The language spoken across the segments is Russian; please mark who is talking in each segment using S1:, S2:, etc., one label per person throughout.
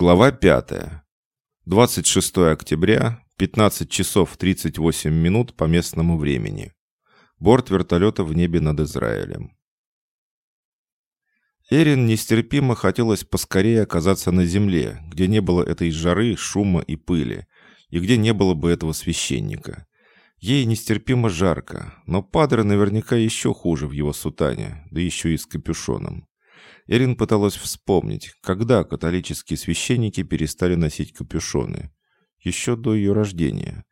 S1: Глава 5. 26 октября, 15 часов 38 минут по местному времени. Борт вертолета в небе над Израилем. Эрин нестерпимо хотелось поскорее оказаться на земле, где не было этой жары, шума и пыли, и где не было бы этого священника. Ей нестерпимо жарко, но Падре наверняка еще хуже в его сутане, да еще и с капюшоном. Эрин пыталась вспомнить, когда католические священники перестали носить капюшоны. Еще до ее рождения.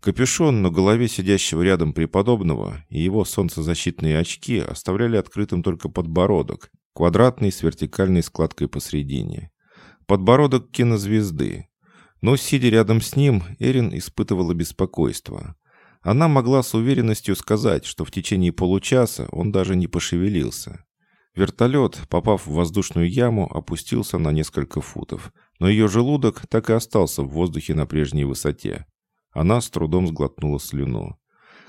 S1: Капюшон на голове сидящего рядом преподобного и его солнцезащитные очки оставляли открытым только подбородок, квадратный с вертикальной складкой посредине. Подбородок кинозвезды. Но, сидя рядом с ним, Эрин испытывала беспокойство. Она могла с уверенностью сказать, что в течение получаса он даже не пошевелился. Вертолет, попав в воздушную яму, опустился на несколько футов, но ее желудок так и остался в воздухе на прежней высоте. Она с трудом сглотнула слюну.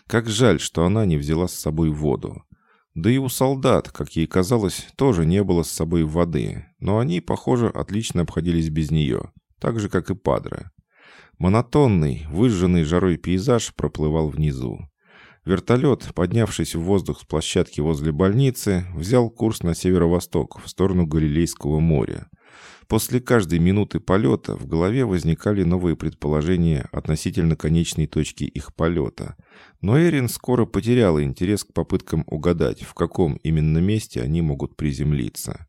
S1: Как жаль, что она не взяла с собой воду. Да и у солдат, как ей казалось, тоже не было с собой воды, но они, похоже, отлично обходились без нее, так же, как и Падре. Монотонный, выжженный жарой пейзаж проплывал внизу. Вертолет, поднявшись в воздух с площадки возле больницы, взял курс на северо-восток, в сторону Галилейского моря. После каждой минуты полета в голове возникали новые предположения относительно конечной точки их полета. Но Эрин скоро потеряла интерес к попыткам угадать, в каком именно месте они могут приземлиться.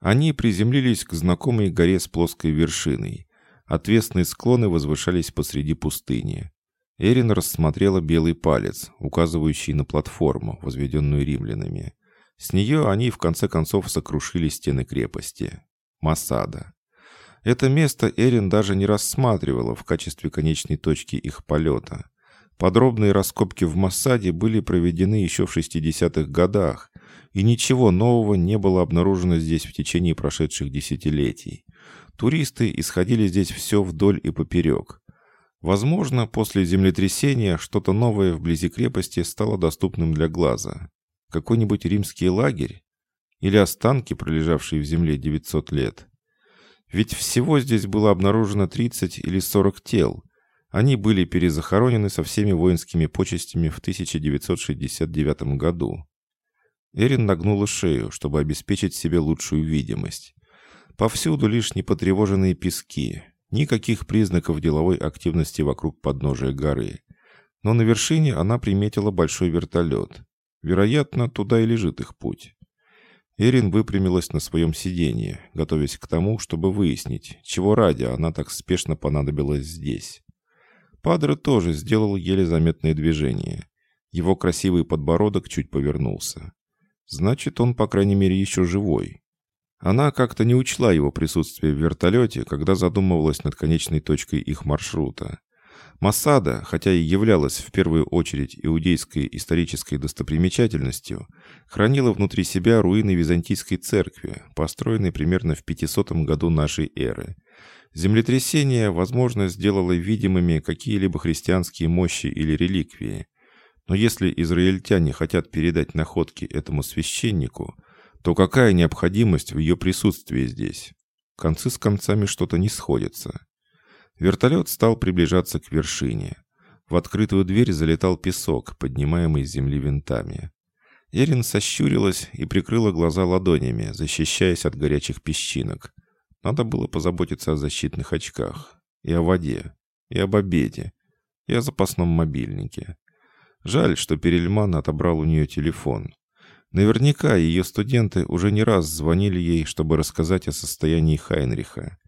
S1: Они приземлились к знакомой горе с плоской вершиной. Отвесные склоны возвышались посреди пустыни. Эрин рассмотрела белый палец, указывающий на платформу, возведенную римлянами. С нее они в конце концов сокрушили стены крепости. Масада. Это место Эрин даже не рассматривала в качестве конечной точки их полета. Подробные раскопки в Массаде были проведены еще в 60-х годах, и ничего нового не было обнаружено здесь в течение прошедших десятилетий. Туристы исходили здесь все вдоль и поперек. Возможно, после землетрясения что-то новое вблизи крепости стало доступным для глаза. Какой-нибудь римский лагерь? Или останки, пролежавшие в земле 900 лет? Ведь всего здесь было обнаружено 30 или 40 тел. Они были перезахоронены со всеми воинскими почестями в 1969 году. Эрин нагнула шею, чтобы обеспечить себе лучшую видимость. Повсюду лишь непотревоженные пески, Никаких признаков деловой активности вокруг подножия горы. Но на вершине она приметила большой вертолет. Вероятно, туда и лежит их путь. Эрин выпрямилась на своем сиденье, готовясь к тому, чтобы выяснить, чего ради она так спешно понадобилась здесь. Падре тоже сделал еле заметное движение. Его красивый подбородок чуть повернулся. Значит, он, по крайней мере, еще живой. Она как-то не учла его присутствие в вертолете, когда задумывалась над конечной точкой их маршрута. Масада, хотя и являлась в первую очередь иудейской исторической достопримечательностью, хранила внутри себя руины Византийской церкви, построенной примерно в 500 году нашей эры. Землетрясение, возможно, сделало видимыми какие-либо христианские мощи или реликвии. Но если израильтяне хотят передать находки этому священнику – то какая необходимость в ее присутствии здесь? Концы с концами что-то не сходятся. Вертолет стал приближаться к вершине. В открытую дверь залетал песок, поднимаемый с земли винтами. Эрин сощурилась и прикрыла глаза ладонями, защищаясь от горячих песчинок. Надо было позаботиться о защитных очках. И о воде. И об обеде. И о запасном мобильнике. Жаль, что Перельман отобрал у нее телефон. Наверняка ее студенты уже не раз звонили ей, чтобы рассказать о состоянии Хайнриха.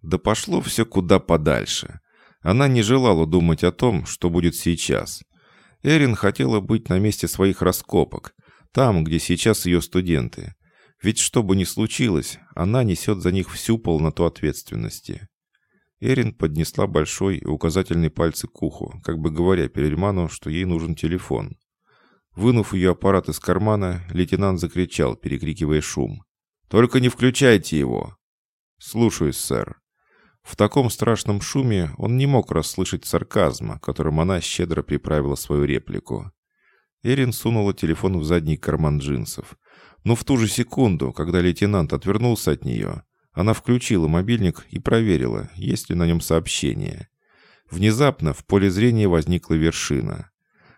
S1: Да пошло все куда подальше. Она не желала думать о том, что будет сейчас. Эрин хотела быть на месте своих раскопок, там, где сейчас ее студенты. Ведь что бы ни случилось, она несет за них всю полноту ответственности. Эрин поднесла большой и указательный пальцы к уху, как бы говоря Перельману, что ей нужен телефон. Вынув ее аппарат из кармана, лейтенант закричал, перекрикивая шум. «Только не включайте его!» «Слушаюсь, сэр». В таком страшном шуме он не мог расслышать сарказма, которым она щедро приправила свою реплику. Эрин сунула телефон в задний карман джинсов. Но в ту же секунду, когда лейтенант отвернулся от нее, Она включила мобильник и проверила, есть ли на нем сообщение. Внезапно в поле зрения возникла вершина.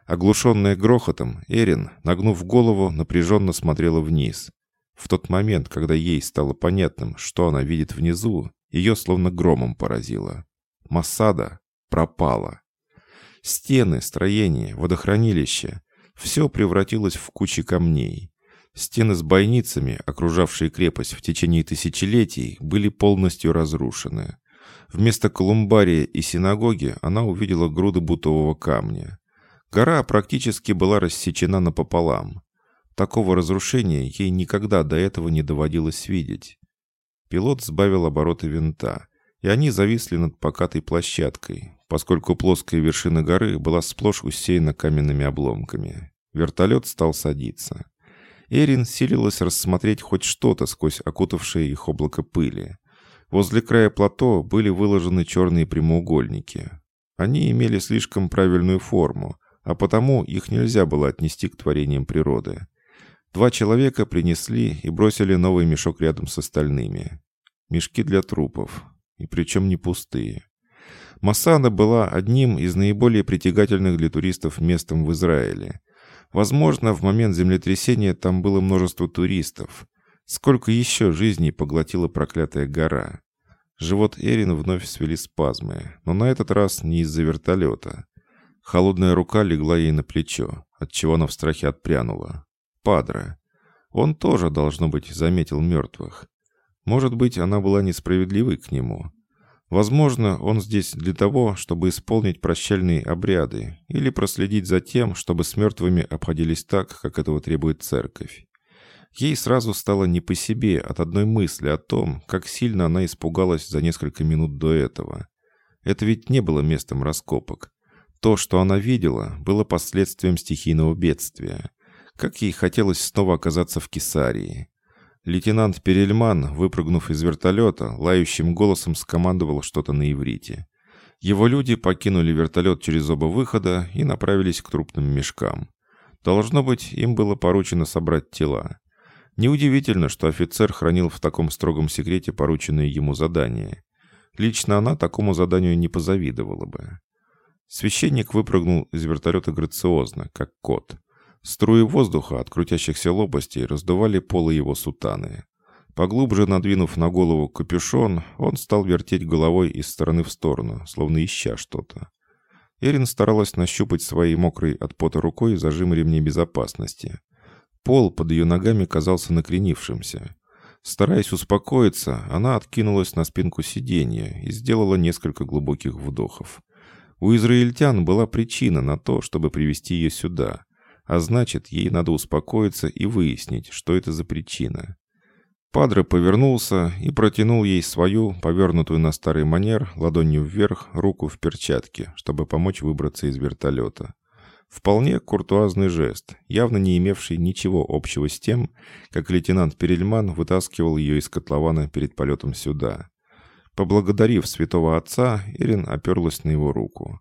S1: Оглушенная грохотом, Эрин, нагнув голову, напряженно смотрела вниз. В тот момент, когда ей стало понятным, что она видит внизу, ее словно громом поразило. Массада пропала. Стены, строения, водохранилище — все превратилось в кучи камней. Стены с бойницами, окружавшие крепость в течение тысячелетий, были полностью разрушены. Вместо колумбария и синагоги она увидела груды бутового камня. Гора практически была рассечена напополам. Такого разрушения ей никогда до этого не доводилось видеть. Пилот сбавил обороты винта, и они зависли над покатой площадкой, поскольку плоская вершина горы была сплошь усеяна каменными обломками. Вертолет стал садиться. Эрин силилась рассмотреть хоть что-то сквозь окутавшее их облако пыли. Возле края плато были выложены черные прямоугольники. Они имели слишком правильную форму, а потому их нельзя было отнести к творениям природы. Два человека принесли и бросили новый мешок рядом с остальными. Мешки для трупов. И причем не пустые. Масана была одним из наиболее притягательных для туристов местом в Израиле. Возможно, в момент землетрясения там было множество туристов. Сколько еще жизней поглотила проклятая гора? Живот Эрин вновь свели спазмы, но на этот раз не из-за вертолета. Холодная рука легла ей на плечо, отчего она в страхе отпрянула. Падре. Он тоже, должно быть, заметил мертвых. Может быть, она была несправедливой к нему. Возможно, он здесь для того, чтобы исполнить прощальные обряды или проследить за тем, чтобы с мертвыми обходились так, как этого требует церковь. Ей сразу стало не по себе от одной мысли о том, как сильно она испугалась за несколько минут до этого. Это ведь не было местом раскопок. То, что она видела, было последствием стихийного бедствия. Как ей хотелось снова оказаться в Кесарии. Лейтенант Перельман, выпрыгнув из вертолета, лающим голосом скомандовал что-то на иврите. Его люди покинули вертолет через оба выхода и направились к трупным мешкам. Должно быть, им было поручено собрать тела. Неудивительно, что офицер хранил в таком строгом секрете порученные ему задания. Лично она такому заданию не позавидовала бы. Священник выпрыгнул из вертолета грациозно, как кот. Струи воздуха от крутящихся лопастей раздували полы его сутаны. Поглубже надвинув на голову капюшон, он стал вертеть головой из стороны в сторону, словно ища что-то. Эрин старалась нащупать своей мокрой от пота рукой зажим ремней безопасности. Пол под ее ногами казался накренившимся. Стараясь успокоиться, она откинулась на спинку сиденья и сделала несколько глубоких вдохов. У израильтян была причина на то, чтобы привести ее сюда, а значит, ей надо успокоиться и выяснить, что это за причина. Падре повернулся и протянул ей свою, повернутую на старый манер, ладонью вверх, руку в перчатке, чтобы помочь выбраться из вертолета. Вполне куртуазный жест, явно не имевший ничего общего с тем, как лейтенант Перельман вытаскивал ее из котлована перед полетом сюда. Поблагодарив святого отца, Эрин оперлась на его руку.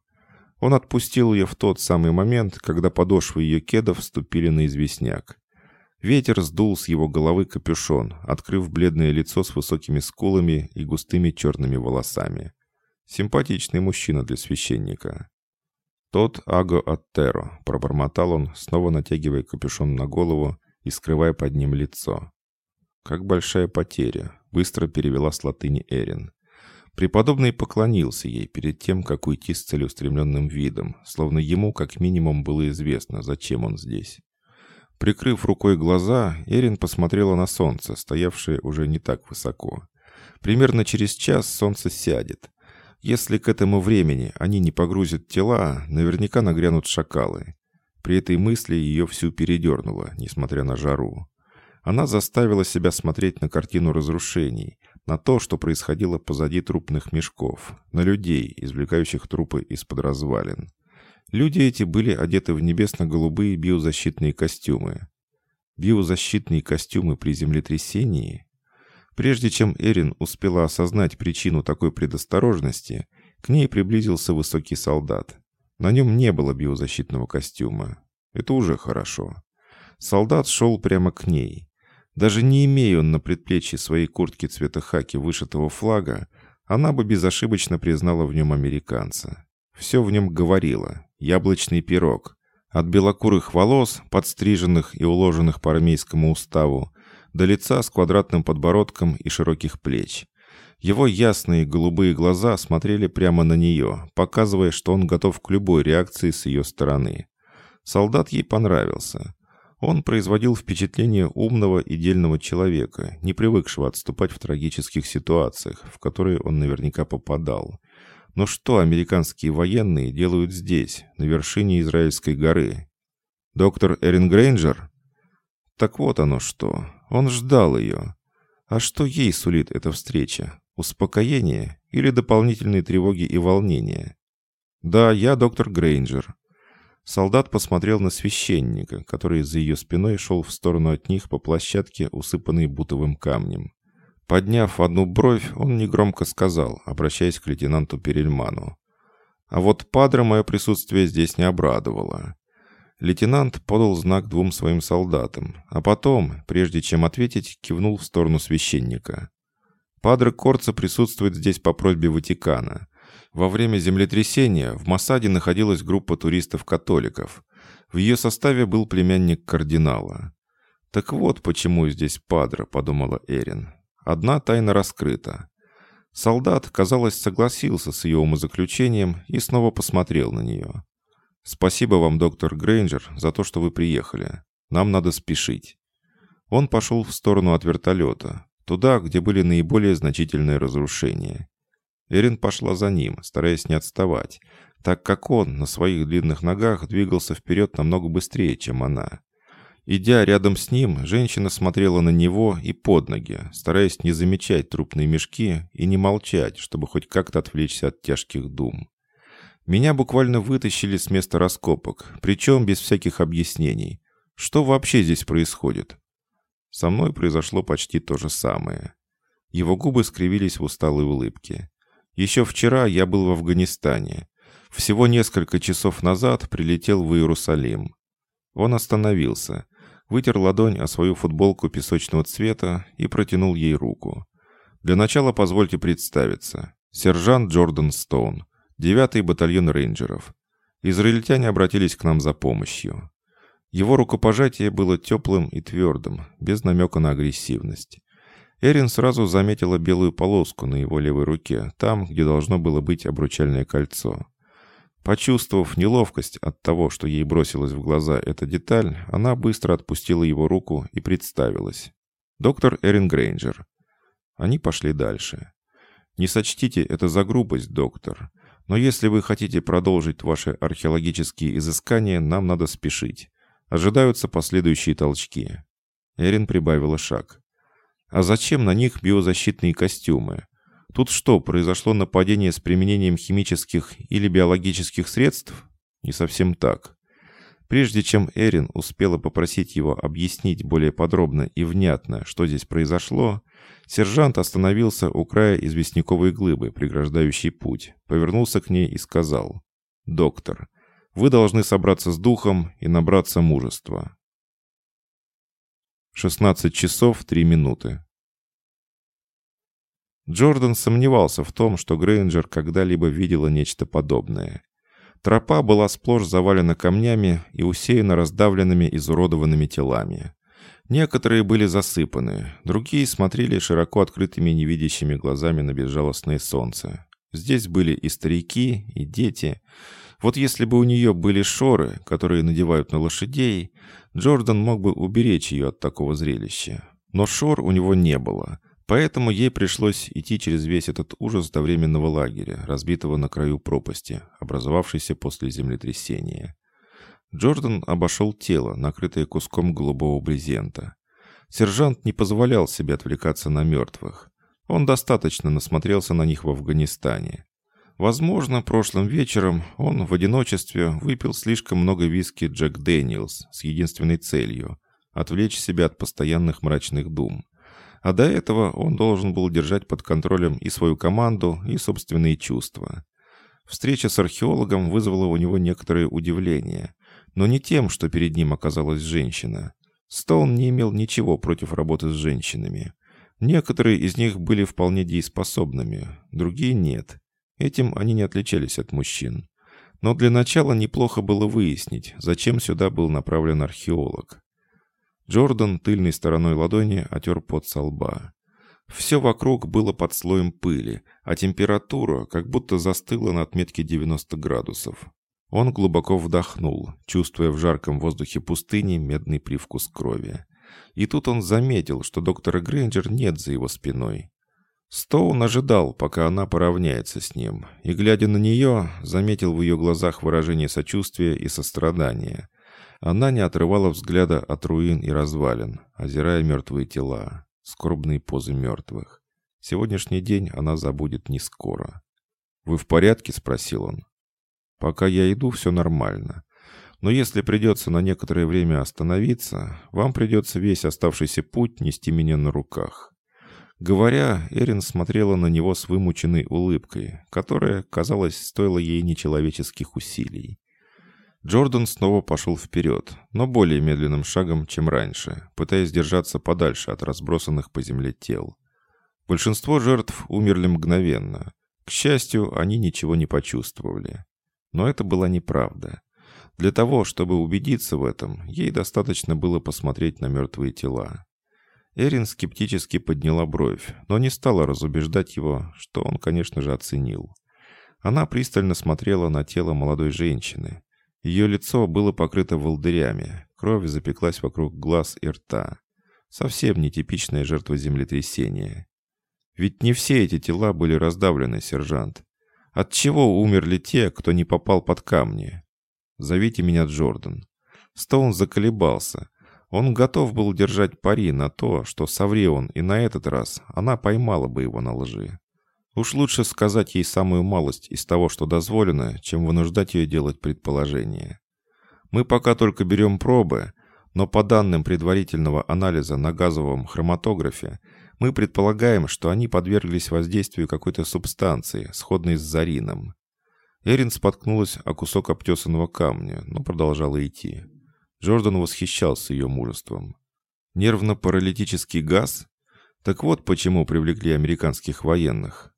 S1: Он отпустил ее в тот самый момент, когда подошвы ее кедов вступили на известняк. Ветер сдул с его головы капюшон, открыв бледное лицо с высокими скулами и густыми черными волосами. Симпатичный мужчина для священника. «Тот Аго Аттеро», — пробормотал он, снова натягивая капюшон на голову и скрывая под ним лицо. «Как большая потеря», — быстро перевела с латыни Эрин. Преподобный поклонился ей перед тем, как уйти с целеустремленным видом, словно ему как минимум было известно, зачем он здесь. Прикрыв рукой глаза, Эрин посмотрела на солнце, стоявшее уже не так высоко. Примерно через час солнце сядет. Если к этому времени они не погрузят тела, наверняка нагрянут шакалы. При этой мысли ее всю передернуло, несмотря на жару. Она заставила себя смотреть на картину разрушений, на то, что происходило позади трупных мешков, на людей, извлекающих трупы из-под развалин. Люди эти были одеты в небесно-голубые биозащитные костюмы. Биозащитные костюмы при землетрясении? Прежде чем Эрин успела осознать причину такой предосторожности, к ней приблизился высокий солдат. На нем не было биозащитного костюма. Это уже хорошо. Солдат шел прямо к ней. Даже не имея он на предплечье своей куртки цвета хаки вышитого флага, она бы безошибочно признала в нем американца. Все в нем говорило. Яблочный пирог. От белокурых волос, подстриженных и уложенных по армейскому уставу, до лица с квадратным подбородком и широких плеч. Его ясные голубые глаза смотрели прямо на нее, показывая, что он готов к любой реакции с ее стороны. Солдат ей понравился. Он производил впечатление умного и дельного человека, не привыкшего отступать в трагических ситуациях, в которые он наверняка попадал. Но что американские военные делают здесь, на вершине Израильской горы? Доктор Эрин Грейнджер? Так вот оно что. Он ждал ее. А что ей сулит эта встреча? Успокоение или дополнительные тревоги и волнения? Да, я доктор Грейнджер. Солдат посмотрел на священника, который за ее спиной шел в сторону от них по площадке, усыпанной бутовым камнем. Подняв одну бровь, он негромко сказал, обращаясь к лейтенанту Перельману. «А вот падре мое присутствие здесь не обрадовало». Лейтенант подал знак двум своим солдатам, а потом, прежде чем ответить, кивнул в сторону священника. «Падре Корца присутствует здесь по просьбе Ватикана. Во время землетрясения в Масаде находилась группа туристов-католиков. В ее составе был племянник кардинала. «Так вот почему здесь Падре», — подумала Эрин. «Одна тайна раскрыта». Солдат, казалось, согласился с ее умозаключением и снова посмотрел на нее. «Спасибо вам, доктор Грейнджер, за то, что вы приехали. Нам надо спешить». Он пошел в сторону от вертолета, туда, где были наиболее значительные разрушения. Эрин пошла за ним, стараясь не отставать, так как он на своих длинных ногах двигался вперед намного быстрее, чем она. Идя рядом с ним, женщина смотрела на него и под ноги, стараясь не замечать трупные мешки и не молчать, чтобы хоть как-то отвлечься от тяжких дум. Меня буквально вытащили с места раскопок, причем без всяких объяснений. Что вообще здесь происходит? Со мной произошло почти то же самое. Его губы скривились в усталой улыбке. Еще вчера я был в Афганистане. Всего несколько часов назад прилетел в Иерусалим. Он остановился, вытер ладонь о свою футболку песочного цвета и протянул ей руку. Для начала позвольте представиться. Сержант Джордан Стоун, 9-й батальон рейнджеров. Израильтяне обратились к нам за помощью. Его рукопожатие было теплым и твердым, без намека на агрессивность. Эрин сразу заметила белую полоску на его левой руке, там, где должно было быть обручальное кольцо. Почувствовав неловкость от того, что ей бросилась в глаза эта деталь, она быстро отпустила его руку и представилась. «Доктор Эрин Грейнджер». Они пошли дальше. «Не сочтите это за грубость, доктор, но если вы хотите продолжить ваши археологические изыскания, нам надо спешить. Ожидаются последующие толчки». Эрин прибавила шаг. А зачем на них биозащитные костюмы? Тут что, произошло нападение с применением химических или биологических средств? Не совсем так. Прежде чем Эрин успела попросить его объяснить более подробно и внятно, что здесь произошло, сержант остановился у края известняковой глыбы, преграждающей путь, повернулся к ней и сказал «Доктор, вы должны собраться с духом и набраться мужества. 16 часов 3 минуты. Джордан сомневался в том, что Грейнджер когда-либо видела нечто подобное. Тропа была сплошь завалена камнями и усеяна раздавленными изуродованными телами. Некоторые были засыпаны, другие смотрели широко открытыми невидящими глазами на безжалостное солнце. Здесь были и старики, и дети. Вот если бы у нее были шоры, которые надевают на лошадей, Джордан мог бы уберечь ее от такого зрелища. Но шор у него не было, поэтому ей пришлось идти через весь этот ужас до временного лагеря, разбитого на краю пропасти, образовавшейся после землетрясения. Джордан обошел тело, накрытое куском голубого брезента. Сержант не позволял себе отвлекаться на мертвых. Он достаточно насмотрелся на них в Афганистане. Возможно, прошлым вечером он в одиночестве выпил слишком много виски Джек Дэниелс с единственной целью – отвлечь себя от постоянных мрачных дум. А до этого он должен был держать под контролем и свою команду, и собственные чувства. Встреча с археологом вызвала у него некоторое удивление, но не тем, что перед ним оказалась женщина. Стоун не имел ничего против работы с женщинами. Некоторые из них были вполне дееспособными, другие нет. Этим они не отличались от мужчин. Но для начала неплохо было выяснить, зачем сюда был направлен археолог. Джордан тыльной стороной ладони отер пот со лба. Все вокруг было под слоем пыли, а температура как будто застыла на отметке 90 градусов. Он глубоко вдохнул, чувствуя в жарком воздухе пустыни медный привкус крови. И тут он заметил, что доктора Грейнджер нет за его спиной. Стоун ожидал, пока она поравняется с ним, и, глядя на нее, заметил в ее глазах выражение сочувствия и сострадания. Она не отрывала взгляда от руин и развалин, озирая мертвые тела, скорбные позы мертвых. Сегодняшний день она забудет не скоро. «Вы в порядке?» — спросил он. «Пока я иду, все нормально. Но если придется на некоторое время остановиться, вам придется весь оставшийся путь нести меня на руках». Говоря, Эрин смотрела на него с вымученной улыбкой, которая, казалось, стоила ей нечеловеческих усилий. Джордан снова пошел вперед, но более медленным шагом, чем раньше, пытаясь держаться подальше от разбросанных по земле тел. Большинство жертв умерли мгновенно. К счастью, они ничего не почувствовали. Но это была неправда. Для того, чтобы убедиться в этом, ей достаточно было посмотреть на мертвые тела. Эрин скептически подняла бровь, но не стала разубеждать его, что он, конечно же, оценил. Она пристально смотрела на тело молодой женщины, ее лицо было покрыто волдырями, кровь запеклась вокруг глаз и рта. Совсем нетипичная жертва землетрясения. Ведь не все эти тела были раздавлены, сержант. От чего умерли те, кто не попал под камни? Зовите меня Джордан. Стоун заколебался. Он готов был держать пари на то, что соври он, и на этот раз она поймала бы его на лжи. Уж лучше сказать ей самую малость из того, что дозволено, чем вынуждать ее делать предположения. Мы пока только берем пробы, но по данным предварительного анализа на газовом хроматографе, мы предполагаем, что они подверглись воздействию какой-то субстанции, сходной с зарином. Эрин споткнулась о кусок обтесанного камня, но продолжала идти. Джордан восхищался ее мужеством. Нервно-паралитический газ? Так вот почему привлекли американских военных.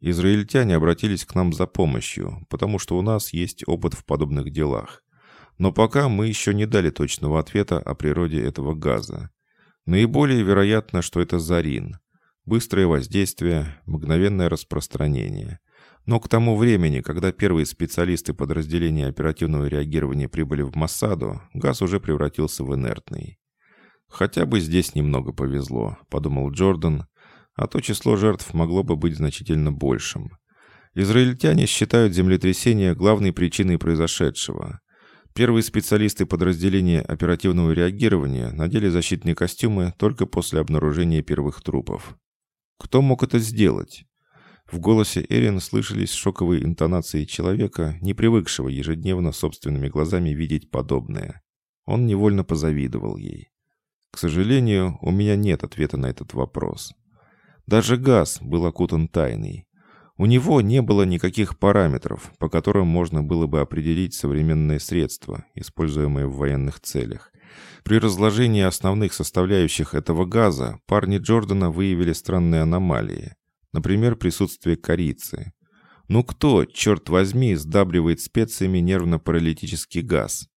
S1: Израильтяне обратились к нам за помощью, потому что у нас есть опыт в подобных делах. Но пока мы еще не дали точного ответа о природе этого газа. Наиболее вероятно, что это зарин. Быстрое воздействие, мгновенное распространение. Но к тому времени, когда первые специалисты подразделения оперативного реагирования прибыли в Массаду, газ уже превратился в инертный. «Хотя бы здесь немного повезло», — подумал Джордан, а то число жертв могло бы быть значительно большим. Израильтяне считают землетрясение главной причиной произошедшего. Первые специалисты подразделения оперативного реагирования надели защитные костюмы только после обнаружения первых трупов. Кто мог это сделать? В голосе Эрин слышались шоковые интонации человека, не привыкшего ежедневно собственными глазами видеть подобное. Он невольно позавидовал ей. К сожалению, у меня нет ответа на этот вопрос. Даже газ был окутан тайной. У него не было никаких параметров, по которым можно было бы определить современные средства, используемые в военных целях. При разложении основных составляющих этого газа парни Джордана выявили странные аномалии. Например, присутствие корицы. Ну кто, черт возьми, сдабривает специями нервно-паралитический газ?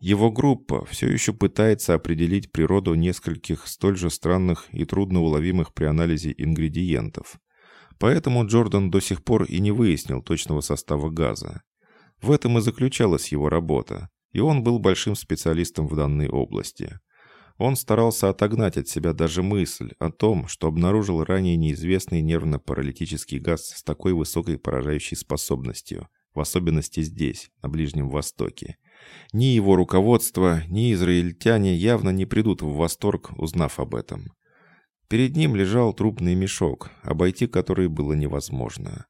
S1: Его группа все еще пытается определить природу нескольких столь же странных и трудноуловимых при анализе ингредиентов. Поэтому Джордан до сих пор и не выяснил точного состава газа. В этом и заключалась его работа, и он был большим специалистом в данной области. Он старался отогнать от себя даже мысль о том, что обнаружил ранее неизвестный нервно-паралитический газ с такой высокой поражающей способностью, в особенности здесь, на Ближнем Востоке, ни его руководство, ни израильтяне явно не придут в восторг, узнав об этом. Перед ним лежал трупный мешок, обойти который было невозможно.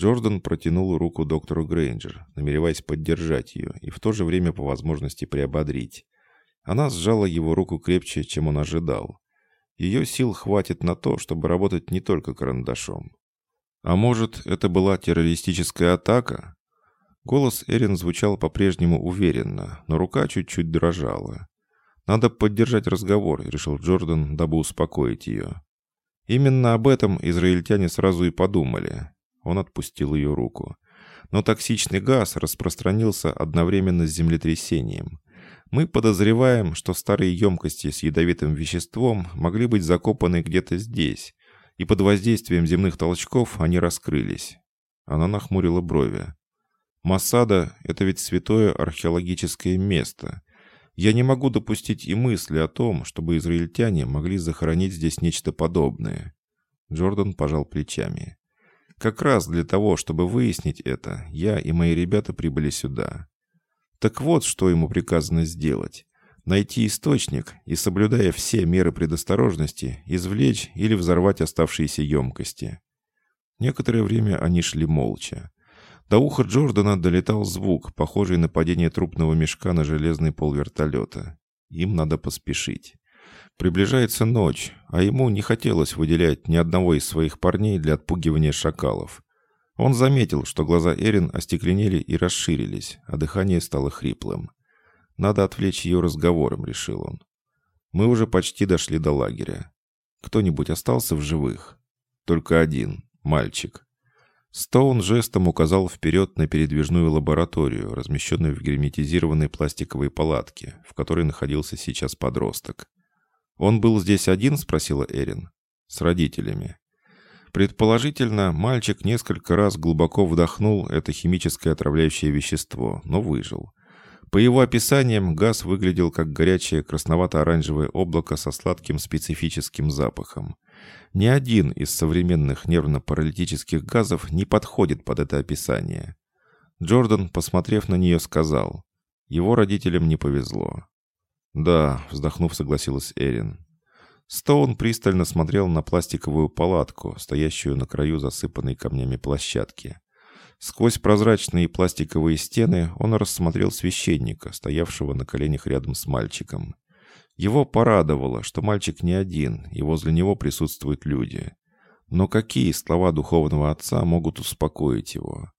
S1: Джордан протянул руку доктору Грейнджер, намереваясь поддержать ее и в то же время по возможности приободрить. Она сжала его руку крепче, чем он ожидал. Ее сил хватит на то, чтобы работать не только карандашом. А может, это была террористическая атака? Голос Эрин звучал по-прежнему уверенно, но рука чуть-чуть дрожала. «Надо поддержать разговор», — решил Джордан, дабы успокоить ее. Именно об этом израильтяне сразу и подумали. Он отпустил ее руку. Но токсичный газ распространился одновременно с землетрясением. Мы подозреваем, что старые емкости с ядовитым веществом могли быть закопаны где-то здесь, и под воздействием земных толчков они раскрылись. Она нахмурила брови. Масада — это ведь святое археологическое место. Я не могу допустить и мысли о том, чтобы израильтяне могли захоронить здесь нечто подобное. Джордан пожал плечами. Как раз для того, чтобы выяснить это, я и мои ребята прибыли сюда. Так вот, что ему приказано сделать. Найти источник и, соблюдая все меры предосторожности, извлечь или взорвать оставшиеся емкости. Некоторое время они шли молча. До уха Джордана долетал звук, похожий на падение трупного мешка на железный пол вертолета. Им надо поспешить. Приближается ночь, а ему не хотелось выделять ни одного из своих парней для отпугивания шакалов. Он заметил, что глаза Эрин остекленели и расширились, а дыхание стало хриплым. «Надо отвлечь ее разговором», — решил он. «Мы уже почти дошли до лагеря. Кто-нибудь остался в живых?» «Только один. Мальчик. Стоун жестом указал вперед на передвижную лабораторию, размещенную в герметизированной пластиковой палатке, в которой находился сейчас подросток. «Он был здесь один?» — спросила Эрин. «С родителями». Предположительно, мальчик несколько раз глубоко вдохнул это химическое отравляющее вещество, но выжил. По его описаниям, газ выглядел как горячее красновато-оранжевое облако со сладким специфическим запахом. Ни один из современных нервно-паралитических газов не подходит под это описание. Джордан, посмотрев на нее, сказал, «Его родителям не повезло». «Да», — вздохнув, согласилась Эрин. Стоун пристально смотрел на пластиковую палатку, стоящую на краю засыпанной камнями площадки. Сквозь прозрачные пластиковые стены он рассмотрел священника, стоявшего на коленях рядом с мальчиком. Его порадовало, что мальчик не один, и возле него присутствуют люди. Но какие слова духовного отца могут успокоить его?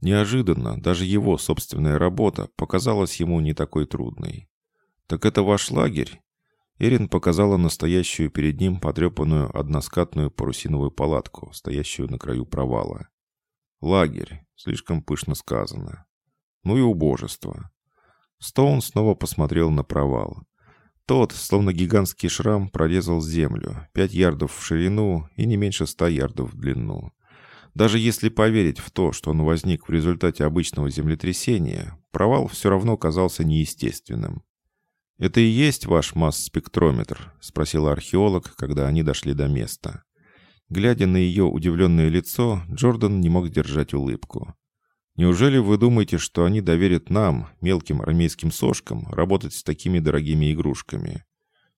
S1: Неожиданно даже его собственная работа показалась ему не такой трудной. «Так это ваш лагерь?» Эрин показала настоящую перед ним потрепанную односкатную парусиновую палатку, стоящую на краю провала. «Лагерь. Слишком пышно сказано. Ну и убожество». Стоун снова посмотрел на провал. Тот, словно гигантский шрам, прорезал землю, пять ярдов в ширину и не меньше ста ярдов в длину. Даже если поверить в то, что он возник в результате обычного землетрясения, провал все равно казался неестественным. «Это и есть ваш масс-спектрометр?» — спросил археолог, когда они дошли до места. Глядя на ее удивленное лицо, Джордан не мог держать улыбку. Неужели вы думаете, что они доверят нам, мелким армейским сошкам, работать с такими дорогими игрушками?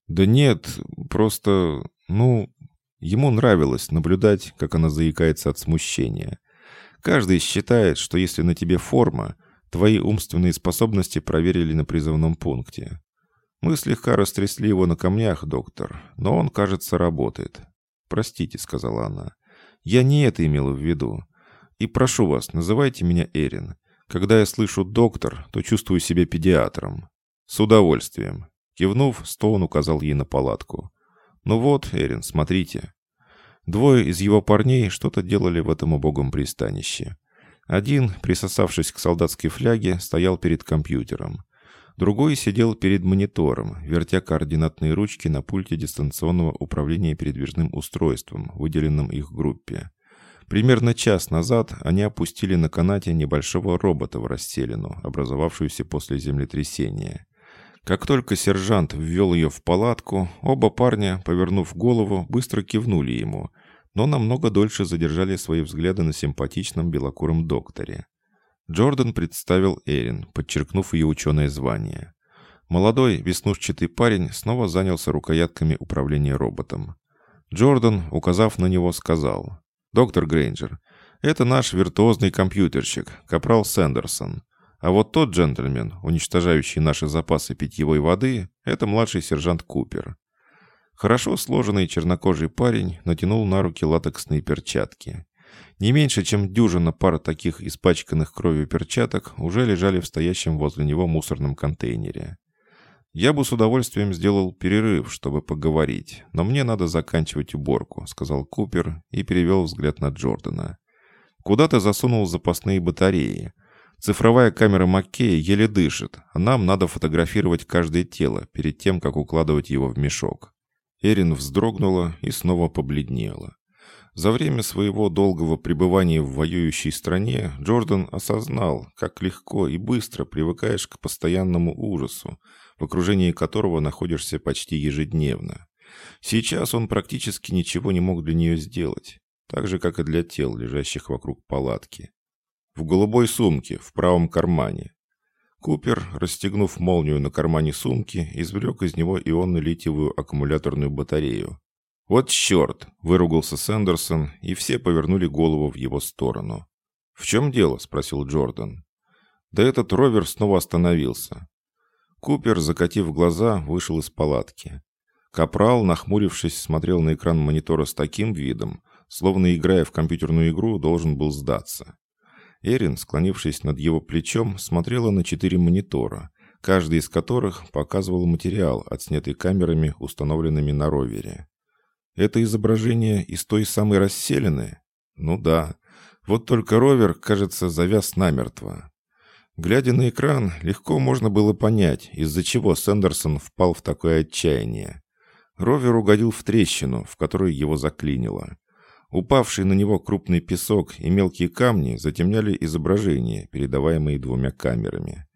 S1: Да нет, просто, ну, ему нравилось наблюдать, как она заикается от смущения. Каждый считает, что если на тебе форма, твои умственные способности проверили на призывном пункте. Мы слегка растрясли его на камнях, доктор, но он, кажется, работает. «Простите», — сказала она. «Я не это имела в виду. И прошу вас, называйте меня Эрин. Когда я слышу «доктор», то чувствую себя педиатром. С удовольствием. Кивнув, Стоун указал ей на палатку. «Ну вот, Эрин, смотрите». Двое из его парней что-то делали в этом убогом пристанище. Один, присосавшись к солдатской фляге, стоял перед компьютером. Другой сидел перед монитором, вертя координатные ручки на пульте дистанционного управления передвижным устройством, выделенном их группе. Примерно час назад они опустили на канате небольшого робота в расселину, образовавшуюся после землетрясения. Как только сержант ввел ее в палатку, оба парня, повернув голову, быстро кивнули ему, но намного дольше задержали свои взгляды на симпатичном белокуром докторе. Джордан представил Эрин, подчеркнув ее ученое звание. Молодой, веснушчатый парень снова занялся рукоятками управления роботом. Джордан, указав на него, сказал «Доктор Грейнджер, это наш виртуозный компьютерщик, капрал Сэндерсон. А вот тот джентльмен, уничтожающий наши запасы питьевой воды, это младший сержант Купер». Хорошо сложенный чернокожий парень натянул на руки латексные перчатки. Не меньше, чем дюжина пар таких испачканных кровью перчаток уже лежали в стоящем возле него мусорном контейнере. «Я бы с удовольствием сделал перерыв, чтобы поговорить, но мне надо заканчивать уборку», — сказал Купер и перевел взгляд на Джордана. «Куда ты засунул запасные батареи? Цифровая камера Маккея еле дышит, а нам надо фотографировать каждое тело перед тем, как укладывать его в мешок». Эрин вздрогнула и снова побледнела. За время своего долгого пребывания в воюющей стране Джордан осознал, как легко и быстро привыкаешь к постоянному ужасу, в окружении которого находишься почти ежедневно. Сейчас он практически ничего не мог для нее сделать, так же, как и для тел, лежащих вокруг палатки. В голубой сумке, в правом кармане. Купер, расстегнув молнию на кармане сумки, извлек из него ионно-литиевую аккумуляторную батарею. «Вот черт!» – выругался Сэндерсон, и все повернули голову в его сторону. «В чем дело?» – спросил Джордан. Да этот ровер снова остановился. Купер, закатив глаза, вышел из палатки. Капрал, нахмурившись, смотрел на экран монитора с таким видом, словно, играя в компьютерную игру, должен был сдаться. Эрин, склонившись над его плечом, смотрела на четыре монитора, каждый из которых показывал материал, отснятый камерами, установленными на ровере. Это изображение из той самой расселены? Ну да. Вот только ровер, кажется, завяз намертво. Глядя на экран, легко можно было понять, из-за чего Сэндерсон впал в такое отчаяние. Ровер угодил в трещину, в которой его заклинило. Упавший на него крупный песок и мелкие камни затемняли изображение, передаваемое двумя камерами.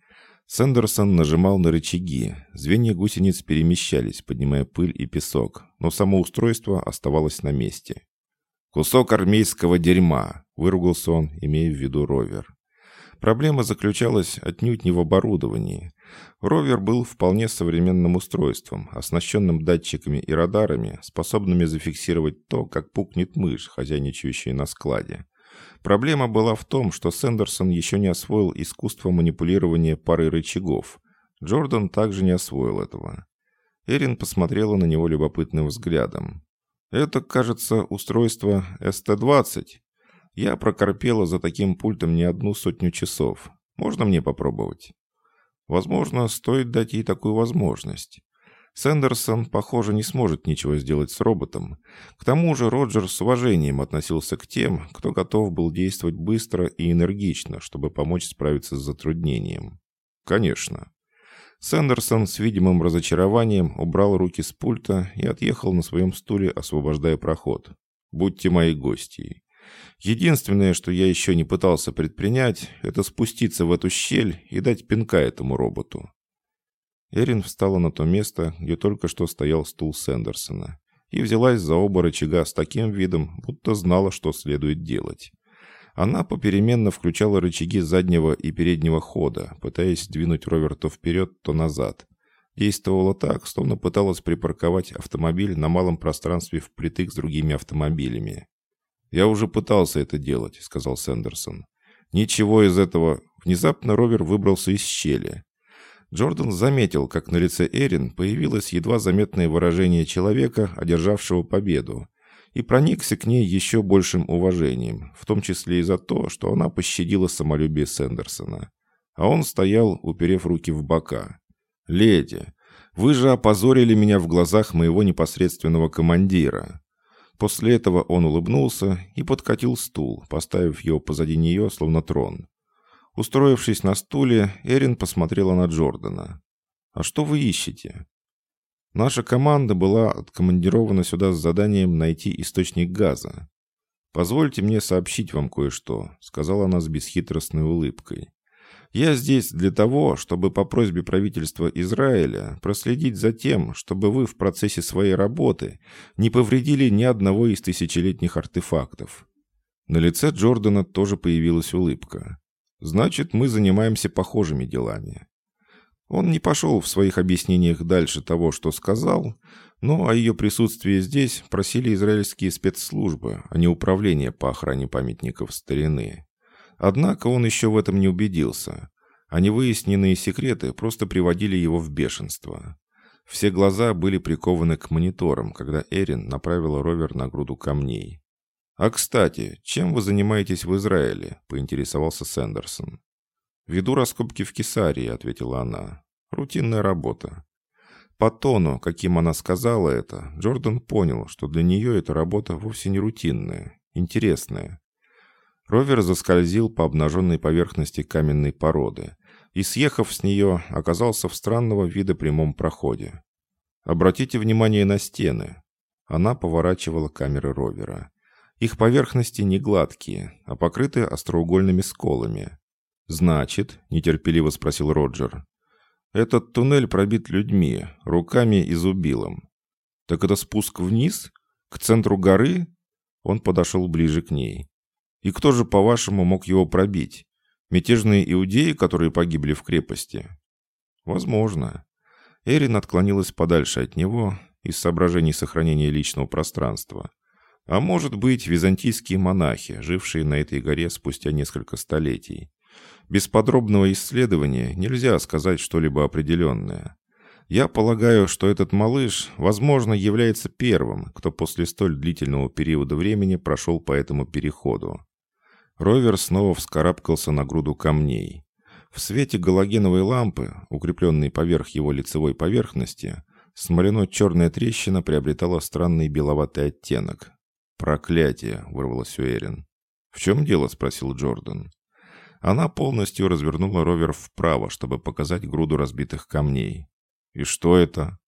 S1: Сэндерсон нажимал на рычаги. Звенья гусениц перемещались, поднимая пыль и песок, но само устройство оставалось на месте. «Кусок армейского дерьма», — выругался он, имея в виду ровер. Проблема заключалась отнюдь не в оборудовании. Ровер был вполне современным устройством, оснащенным датчиками и радарами, способными зафиксировать то, как пукнет мышь, хозяйничающая на складе. Проблема была в том, что Сэндерсон еще не освоил искусство манипулирования парой рычагов. Джордан также не освоил этого. Эрин посмотрела на него любопытным взглядом. «Это, кажется, устройство СТ-20. Я прокорпела за таким пультом не одну сотню часов. Можно мне попробовать?» «Возможно, стоит дать ей такую возможность. Сэндерсон, похоже, не сможет ничего сделать с роботом. К тому же Роджер с уважением относился к тем, кто готов был действовать быстро и энергично, чтобы помочь справиться с затруднением. Конечно. Сэндерсон с видимым разочарованием убрал руки с пульта и отъехал на своем стуле, освобождая проход. «Будьте мои гости. Единственное, что я еще не пытался предпринять, это спуститься в эту щель и дать пинка этому роботу. Эрин встала на то место, где только что стоял стул Сэндерсона, и взялась за оба рычага с таким видом, будто знала, что следует делать. Она попеременно включала рычаги заднего и переднего хода, пытаясь двинуть ровер то вперед, то назад. Действовала так, словно пыталась припарковать автомобиль на малом пространстве впритык с другими автомобилями. «Я уже пытался это делать», — сказал Сэндерсон. «Ничего из этого. Внезапно ровер выбрался из щели. Джордан заметил, как на лице Эрин появилось едва заметное выражение человека, одержавшего победу, и проникся к ней еще большим уважением, в том числе и за то, что она пощадила самолюбие Сэндерсона. А он стоял, уперев руки в бока. «Леди, вы же опозорили меня в глазах моего непосредственного командира». После этого он улыбнулся и подкатил стул, поставив его позади нее, словно трон. Устроившись на стуле, Эрин посмотрела на Джордана. «А что вы ищете?» «Наша команда была откомандирована сюда с заданием найти источник газа. Позвольте мне сообщить вам кое-что», — сказала она с бесхитростной улыбкой. «Я здесь для того, чтобы по просьбе правительства Израиля проследить за тем, чтобы вы в процессе своей работы не повредили ни одного из тысячелетних артефактов». На лице Джордана тоже появилась улыбка. Значит, мы занимаемся похожими делами. Он не пошел в своих объяснениях дальше того, что сказал, но о ее присутствии здесь просили израильские спецслужбы, а не управление по охране памятников старины. Однако он еще в этом не убедился, а невыясненные секреты просто приводили его в бешенство. Все глаза были прикованы к мониторам, когда Эрин направила ровер на груду камней. «А кстати, чем вы занимаетесь в Израиле?» – поинтересовался Сэндерсон. «Веду раскопки в Кесарии», – ответила она. «Рутинная работа». по тону, каким она сказала это, Джордан понял, что для нее эта работа вовсе не рутинная, интересная. Ровер заскользил по обнаженной поверхности каменной породы и, съехав с нее, оказался в странного вида прямом проходе. Обратите внимание на стены. Она поворачивала камеры ровера. Их поверхности не гладкие, а покрыты остроугольными сколами. «Значит», — нетерпеливо спросил Роджер, «этот туннель пробит людьми, руками и зубилом. Так это спуск вниз? К центру горы?» Он подошел ближе к ней. «И кто же, по-вашему, мог его пробить? Мятежные иудеи, которые погибли в крепости?» «Возможно». Эрин отклонилась подальше от него из соображений сохранения личного пространства. А может быть, византийские монахи, жившие на этой горе спустя несколько столетий. Без подробного исследования нельзя сказать что-либо определенное. Я полагаю, что этот малыш, возможно, является первым, кто после столь длительного периода времени прошел по этому переходу. Ровер снова вскарабкался на груду камней. В свете галогеновой лампы, укрепленной поверх его лицевой поверхности, смолено-черная трещина приобретала странный беловатый оттенок. «Проклятие!» — вырвалось у Эрин. «В чем дело?» — спросил Джордан. Она полностью развернула ровер вправо, чтобы показать груду разбитых камней. И что это?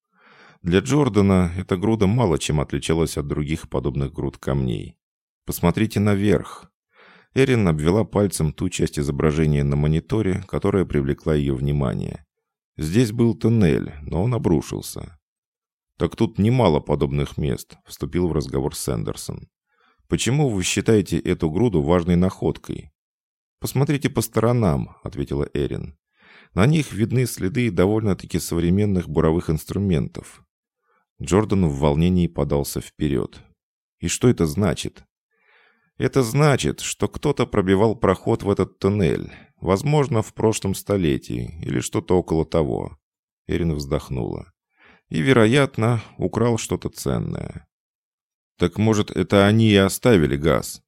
S1: Для Джордана эта груда мало чем отличалась от других подобных груд камней. Посмотрите наверх. Эрин обвела пальцем ту часть изображения на мониторе, которая привлекла ее внимание. Здесь был туннель, но он обрушился. «Так тут немало подобных мест», — вступил в разговор Сэндерсон. «Почему вы считаете эту груду важной находкой?» «Посмотрите по сторонам», — ответила Эрин. «На них видны следы довольно-таки современных буровых инструментов». Джордан в волнении подался вперед. «И что это значит?» «Это значит, что кто-то пробивал проход в этот туннель, возможно, в прошлом столетии или что-то около того». Эрин вздохнула. «И, вероятно, украл что-то ценное». «Так, может, это они и оставили газ?»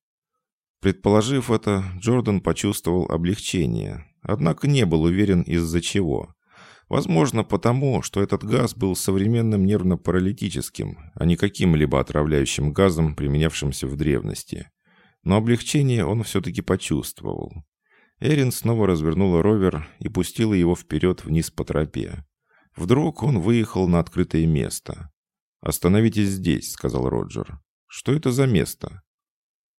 S1: Предположив это, Джордан почувствовал облегчение, однако не был уверен из-за чего. Возможно, потому, что этот газ был современным нервно-паралитическим, а не каким-либо отравляющим газом, применявшимся в древности. Но облегчение он все-таки почувствовал. Эрин снова развернула ровер и пустила его вперед вниз по тропе. Вдруг он выехал на открытое место. «Остановитесь здесь», — сказал Роджер. «Что это за место?»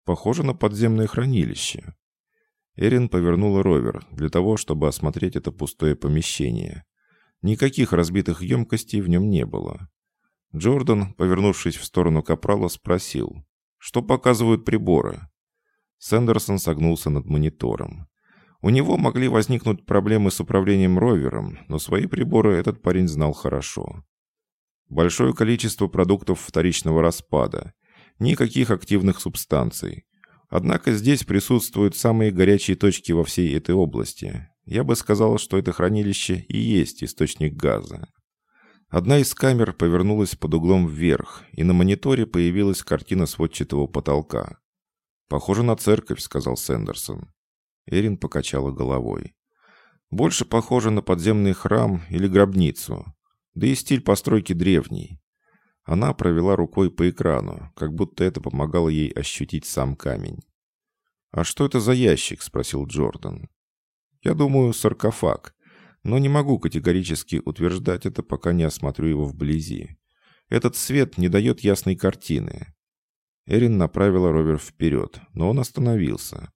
S1: Похоже на подземное хранилище. Эрин повернула ровер для того, чтобы осмотреть это пустое помещение. Никаких разбитых емкостей в нем не было. Джордан, повернувшись в сторону Капрала, спросил, что показывают приборы. Сэндерсон согнулся над монитором. У него могли возникнуть проблемы с управлением ровером, но свои приборы этот парень знал хорошо. Большое количество продуктов вторичного распада, никаких активных субстанций. Однако здесь присутствуют самые горячие точки во всей этой области. Я бы сказал, что это хранилище и есть источник газа. Одна из камер повернулась под углом вверх, и на мониторе появилась картина сводчатого потолка. «Похоже на церковь», — сказал Сэндерсон. Эрин покачала головой. «Больше похоже на подземный храм или гробницу. Да и стиль постройки древний. Она провела рукой по экрану, как будто это помогало ей ощутить сам камень. «А что это за ящик?» — спросил Джордан. «Я думаю, саркофаг, но не могу категорически утверждать это, пока не осмотрю его вблизи. Этот свет не дает ясной картины». Эрин направила ровер вперед, но он остановился.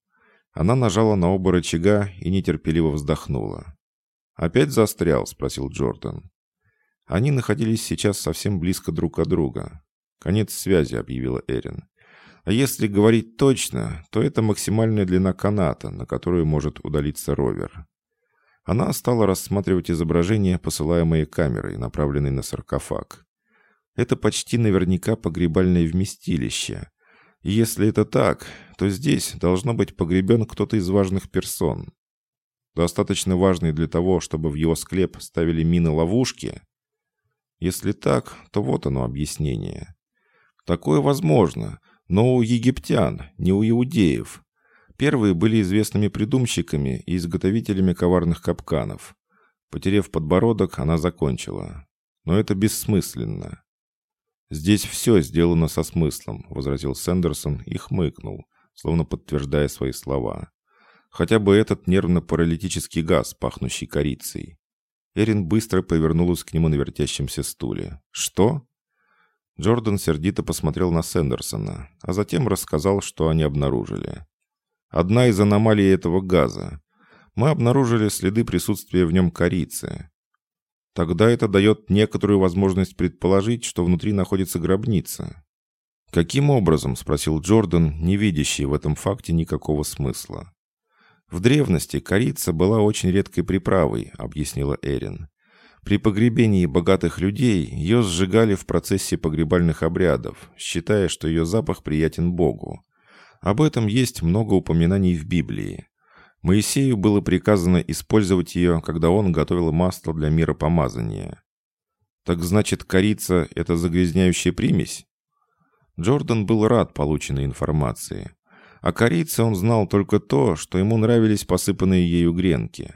S1: Она нажала на оба рычага и нетерпеливо вздохнула. «Опять застрял?» — спросил Джордан. Они находились сейчас совсем близко друг от друга. «Конец связи», — объявила Эрин. «А если говорить точно, то это максимальная длина каната, на которую может удалиться ровер». Она стала рассматривать изображение, посылаемое камерой, направленной на саркофаг. Это почти наверняка погребальное вместилище. И если это так, то здесь должно быть погребен кто-то из важных персон. Достаточно важный для того, чтобы в его склеп ставили мины-ловушки — если так, то вот оно объяснение. Такое возможно, но у египтян, не у иудеев. Первые были известными придумщиками и изготовителями коварных капканов. Потерев подбородок, она закончила. Но это бессмысленно. «Здесь все сделано со смыслом», — возразил Сэндерсон и хмыкнул, словно подтверждая свои слова. «Хотя бы этот нервно-паралитический газ, пахнущий корицей». Эрин быстро повернулась к нему на вертящемся стуле. «Что?» Джордан сердито посмотрел на Сэндерсона, а затем рассказал, что они обнаружили. «Одна из аномалий этого газа. Мы обнаружили следы присутствия в нем корицы. Тогда это дает некоторую возможность предположить, что внутри находится гробница. «Каким образом?» – спросил Джордан, не видящий в этом факте никакого смысла. «В древности корица была очень редкой приправой», – объяснила Эрин. «При погребении богатых людей ее сжигали в процессе погребальных обрядов, считая, что ее запах приятен Богу. Об этом есть много упоминаний в Библии. Моисею было приказано использовать ее, когда он готовил масло для миропомазания. Так значит, корица – это загрязняющая примесь? Джордан был рад полученной информации. О корице он знал только то, что ему нравились посыпанные ею гренки.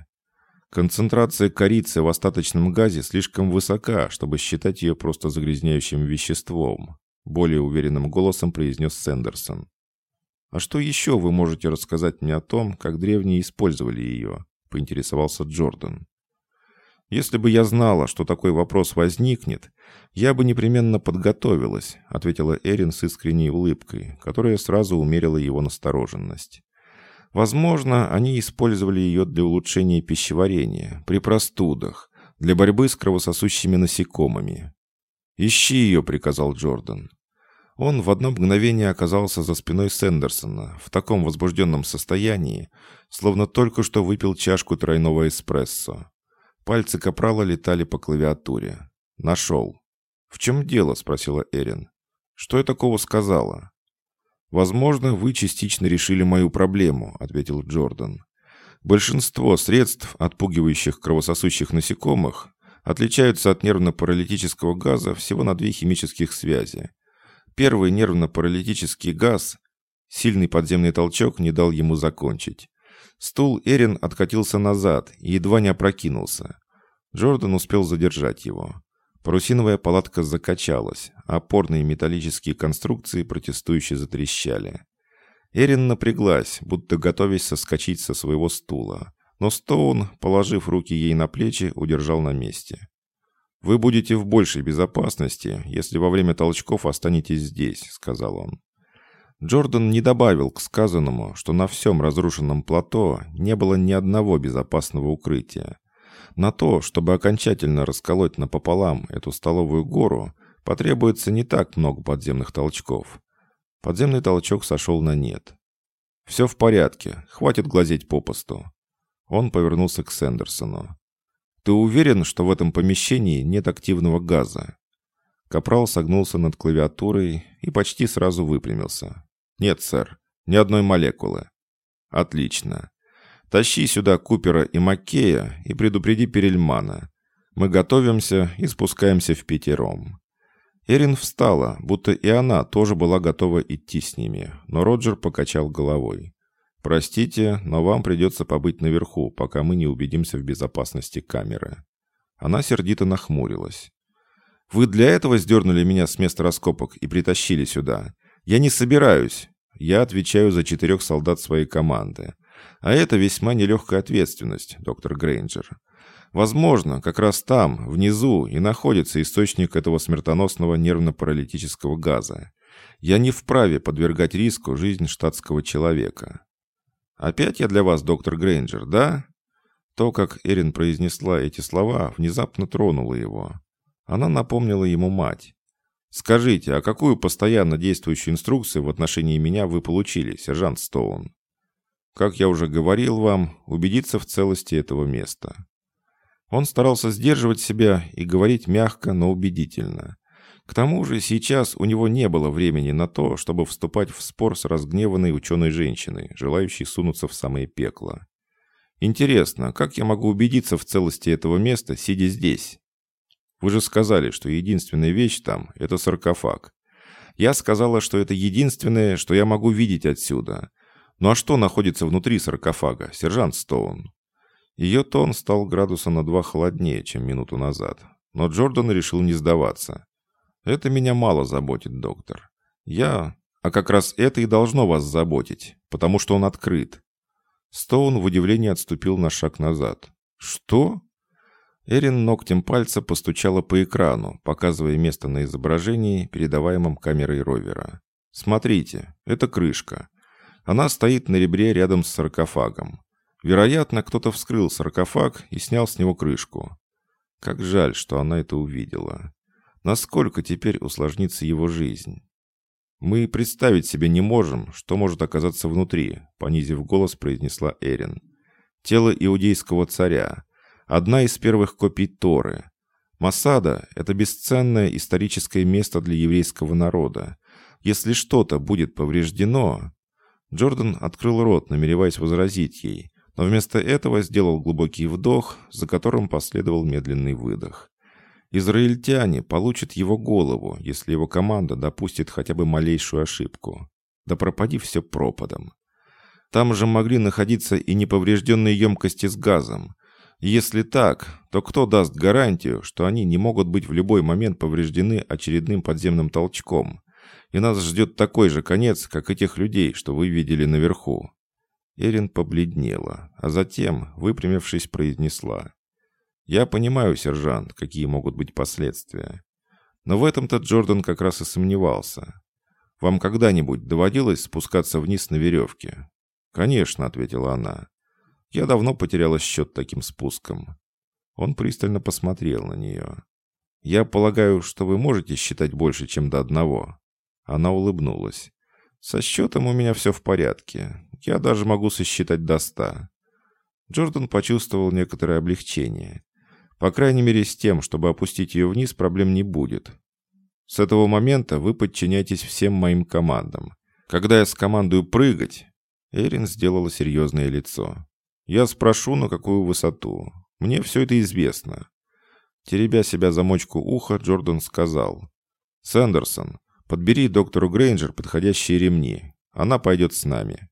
S1: Концентрация корицы в остаточном газе слишком высока, чтобы считать ее просто загрязняющим веществом, более уверенным голосом произнес Сэндерсон. «А что еще вы можете рассказать мне о том, как древние использовали ее?» — поинтересовался Джордан. «Если бы я знала, что такой вопрос возникнет, я бы непременно подготовилась», — ответила Эрин с искренней улыбкой, которая сразу умерила его настороженность. «Возможно, они использовали ее для улучшения пищеварения, при простудах, для борьбы с кровососущими насекомыми». «Ищи ее», — приказал Джордан. Он в одно мгновение оказался за спиной Сэндерсона, в таком возбужденном состоянии, словно только что выпил чашку тройного эспрессо. Пальцы Капрала летали по клавиатуре. «Нашел». «В чем дело?» — спросила Эрин. «Что я такого сказала?» «Возможно, вы частично решили мою проблему», — ответил Джордан. «Большинство средств, отпугивающих кровососущих насекомых, отличаются от нервно-паралитического газа всего на две химических связи. Первый нервно-паралитический газ, сильный подземный толчок не дал ему закончить. Стул Эрин откатился назад и едва не опрокинулся. Джордан успел задержать его. Парусиновая палатка закачалась, а опорные металлические конструкции протестующе затрещали. Эрин напряглась, будто готовясь соскочить со своего стула. Но Стоун, положив руки ей на плечи, удержал на месте. «Вы будете в большей безопасности, если во время толчков останетесь здесь», — сказал он. Джордан не добавил к сказанному, что на всем разрушенном плато не было ни одного безопасного укрытия. На то, чтобы окончательно расколоть напополам эту столовую гору, потребуется не так много подземных толчков. Подземный толчок сошел на нет. «Все в порядке, хватит глазеть попусту». Он повернулся к Сэндерсону. «Ты уверен, что в этом помещении нет активного газа?» Капрал согнулся над клавиатурой и почти сразу выпрямился. «Нет, сэр, ни одной молекулы». «Отлично. Тащи сюда Купера и Маккея и предупреди Перельмана. Мы готовимся и спускаемся в пятером». Эрин встала, будто и она тоже была готова идти с ними, но Роджер покачал головой. «Простите, но вам придется побыть наверху, пока мы не убедимся в безопасности камеры». Она сердито нахмурилась. «Вы для этого сдернули меня с места раскопок и притащили сюда? Я не собираюсь. Я отвечаю за четырех солдат своей команды. А это весьма нелегкая ответственность, доктор Грейнджер. Возможно, как раз там, внизу, и находится источник этого смертоносного нервно-паралитического газа. Я не вправе подвергать риску жизнь штатского человека. «Опять я для вас, доктор Грейнджер, да?» То, как Эрин произнесла эти слова, внезапно тронуло его. Она напомнила ему мать. «Скажите, а какую постоянно действующую инструкцию в отношении меня вы получили, сержант Стоун?» «Как я уже говорил вам, убедиться в целости этого места». Он старался сдерживать себя и говорить мягко, но убедительно. К тому же сейчас у него не было времени на то, чтобы вступать в спор с разгневанной ученой женщиной, желающей сунуться в самое пекло. «Интересно, как я могу убедиться в целости этого места, сидя здесь? Вы же сказали, что единственная вещь там – это саркофаг. Я сказала, что это единственное, что я могу видеть отсюда. Ну а что находится внутри саркофага, сержант Стоун?» Ее тон стал градуса на два холоднее, чем минуту назад. но Джордан решил не сдаваться. «Это меня мало заботит, доктор. Я... А как раз это и должно вас заботить, потому что он открыт». Стоун в удивлении отступил на шаг назад. «Что?» Эрин ногтем пальца постучала по экрану, показывая место на изображении, передаваемом камерой ровера. «Смотрите, это крышка. Она стоит на ребре рядом с саркофагом. Вероятно, кто-то вскрыл саркофаг и снял с него крышку. Как жаль, что она это увидела. Насколько теперь усложнится его жизнь? «Мы представить себе не можем, что может оказаться внутри», понизив голос, произнесла Эрин. «Тело иудейского царя, одна из первых копий Торы. Масада – это бесценное историческое место для еврейского народа. Если что-то будет повреждено...» Джордан открыл рот, намереваясь возразить ей, но вместо этого сделал глубокий вдох, за которым последовал медленный выдох. Израильтяне получат его голову, если его команда допустит хотя бы малейшую ошибку. Да пропади все пропадом. Там же могли находиться и неповрежденные емкости с газом. Если так, то кто даст гарантию, что они не могут быть в любой момент повреждены очередным подземным толчком? И нас ждет такой же конец, как и тех людей, что вы видели наверху». Эрин побледнела, а затем, выпрямившись, произнесла. «Я понимаю, сержант, какие могут быть последствия. Но в этом-то Джордан как раз и сомневался. Вам когда-нибудь доводилось спускаться вниз на веревке?» «Конечно», — ответила она. Я давно потеряла счет таким спускам. Он пристально посмотрел на нее. «Я полагаю, что вы можете считать больше, чем до одного». Она улыбнулась. «Со счетом у меня все в порядке. Я даже могу сосчитать до ста». Джордан почувствовал некоторое облегчение. По крайней мере, с тем, чтобы опустить ее вниз, проблем не будет. С этого момента вы подчиняетесь всем моим командам. Когда я скомандую прыгать... Эрин сделала серьезное лицо. Я спрошу, на какую высоту. Мне все это известно». Теребя себя замочку уха, Джордан сказал. «Сэндерсон, подбери доктору Грейнджер подходящие ремни. Она пойдет с нами».